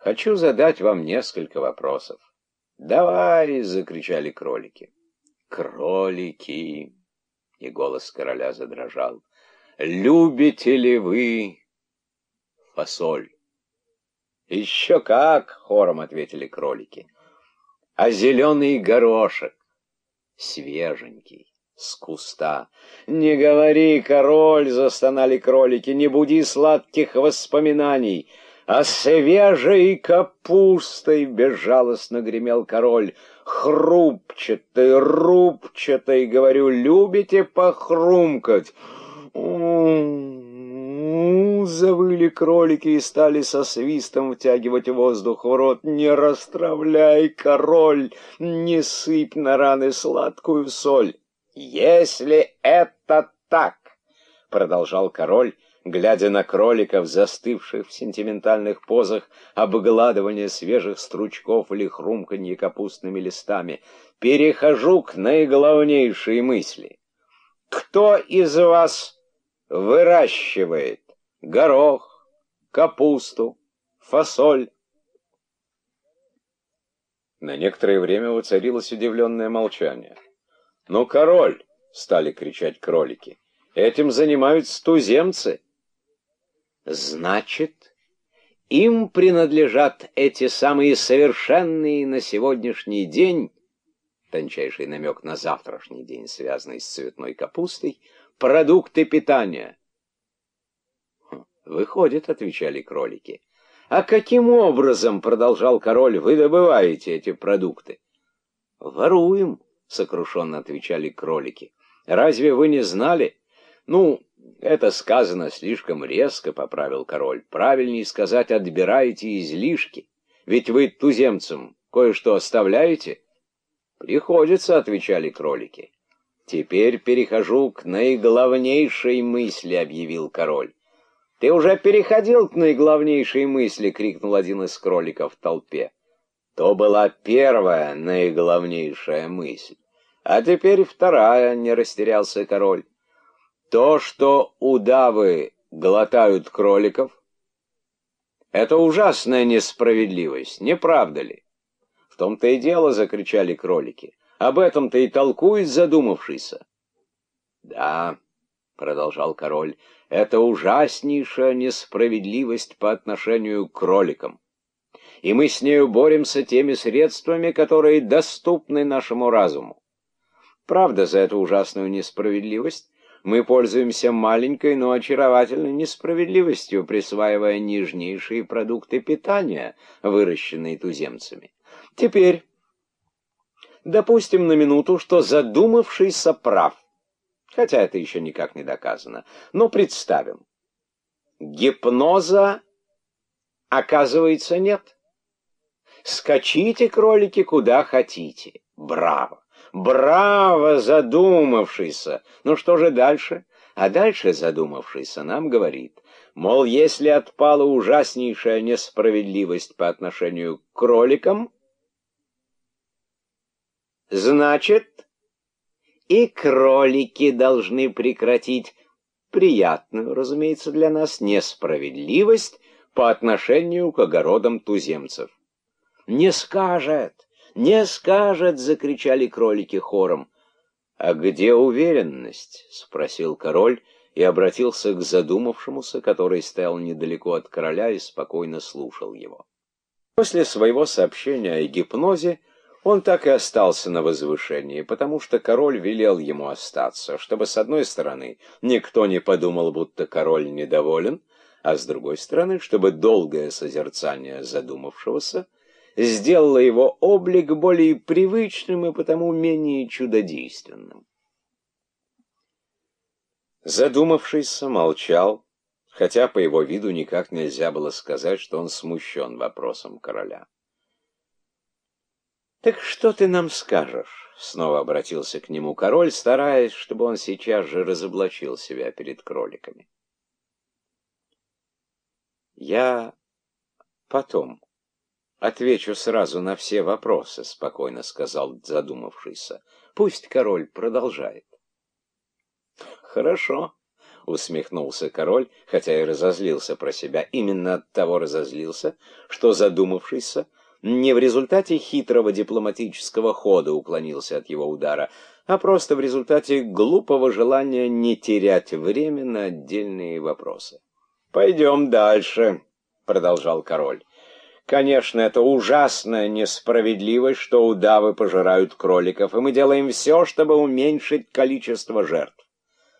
Хочу задать вам несколько вопросов. «Давай!» — закричали кролики. «Кролики!» — и голос короля задрожал. «Любите ли вы фасоль?» «Еще как!» — хором ответили кролики. «А зеленый горошек?» «Свеженький, с куста». «Не говори, король!» — застонали кролики. «Не буди сладких воспоминаний!» А свежей капустой безжалостно гремел король. Хрупчатый, рубчатый, говорю, любите похрумкать? Завыли кролики и стали со свистом втягивать воздух в рот. Не расстравляй, король, не сыпь на раны сладкую соль. Если это так, продолжал король, глядя на кроликов, застывших в сентиментальных позах обгладывания свежих стручков или хрумканье капустными листами, перехожу к наиглавнейшей мысли. Кто из вас выращивает горох, капусту, фасоль? На некоторое время воцарилось удивленное молчание. «Ну, король!» — стали кричать кролики. «Этим занимаются туземцы!» Значит, им принадлежат эти самые совершенные на сегодняшний день, тончайший намек на завтрашний день, связанный с цветной капустой, продукты питания. «Хм, «Выходит», — отвечали кролики. «А каким образом, — продолжал король, — вы добываете эти продукты?» «Воруем», — сокрушенно отвечали кролики. «Разве вы не знали?» «Ну, это сказано слишком резко, — поправил король. Правильнее сказать, отбираете излишки. Ведь вы туземцам кое-что оставляете? Приходится, — отвечали кролики. Теперь перехожу к наиглавнейшей мысли, — объявил король. Ты уже переходил к наиглавнейшей мысли, — крикнул один из кроликов в толпе. То была первая наиглавнейшая мысль. А теперь вторая, — не растерялся король. То, что удавы глотают кроликов, это ужасная несправедливость, не правда ли? В том-то и дело, закричали кролики. Об этом-то и толкует задумавшийся. Да, продолжал король, это ужаснейшая несправедливость по отношению к кроликам. И мы с нею боремся теми средствами, которые доступны нашему разуму. Правда, за эту ужасную несправедливость мы пользуемся маленькой, но очаровательной несправедливостью, присваивая нежнейшие продукты питания, выращенные туземцами. Теперь допустим на минуту, что задумавшийся прав, хотя это еще никак не доказано, но представим. Гипноза, оказывается, нет. Скачите, кролики, куда хотите. Браво! Браво, задумавшийся! Ну что же дальше? А дальше задумавшийся нам говорит, мол, если отпала ужаснейшая несправедливость по отношению к кроликам, значит, и кролики должны прекратить приятную, разумеется, для нас несправедливость по отношению к огородам туземцев. Не скажет, «Не скажет!» — закричали кролики хором. «А где уверенность?» — спросил король и обратился к задумавшемуся, который стоял недалеко от короля и спокойно слушал его. После своего сообщения о гипнозе он так и остался на возвышении, потому что король велел ему остаться, чтобы, с одной стороны, никто не подумал, будто король недоволен, а с другой стороны, чтобы долгое созерцание задумавшегося — сделала его облик более привычным и потому менее чудодейственным. Задумавшись, молчал, хотя по его виду никак нельзя было сказать, что он смущен вопросом короля. «Так что ты нам скажешь?» — снова обратился к нему король, стараясь, чтобы он сейчас же разоблачил себя перед кроликами. «Я потом», «Отвечу сразу на все вопросы», — спокойно сказал задумавшийся. «Пусть король продолжает». «Хорошо. — усмехнулся король, хотя и разозлился про себя. Именно от того разозлился, что, задумавшийся, не в результате хитрого дипломатического хода уклонился от его удара, а просто в результате глупого желания не терять время на отдельные вопросы. «Пойдем дальше», — продолжал король. «Конечно, это ужасная несправедливость, что удавы пожирают кроликов, и мы делаем все, чтобы уменьшить количество жертв.